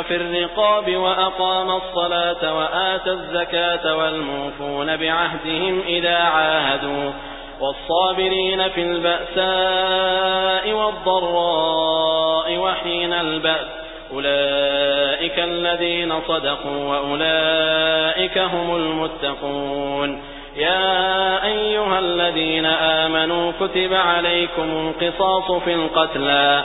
وفي الرقاب وأقام الصلاة وآتى الزكاة والموفون بعهدهم إذا عاهدوا والصابرين في البأساء والضراء وحين البأس أولئك الذين صدقوا وأولئك هم المتقون يا أيها الذين آمنوا كتب عليكم القصاص في القتلى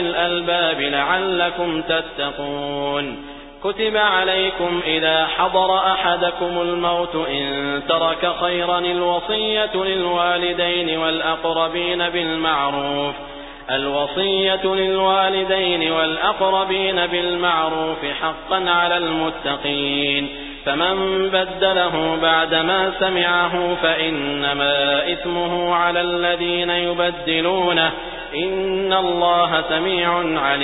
الألباب لعلكم تتقون. كتب عليكم إذا حضر أحدكم الموت إن ترك خيرا الوصية للوالدين والأقربين بالمعروف. الوصية للوالدين والأقربين بالمعروف حقا على المتقين. فمن بدله بعدما سمعه فإنما إثمه على الذين يبدلونه. إن الله سميع عليم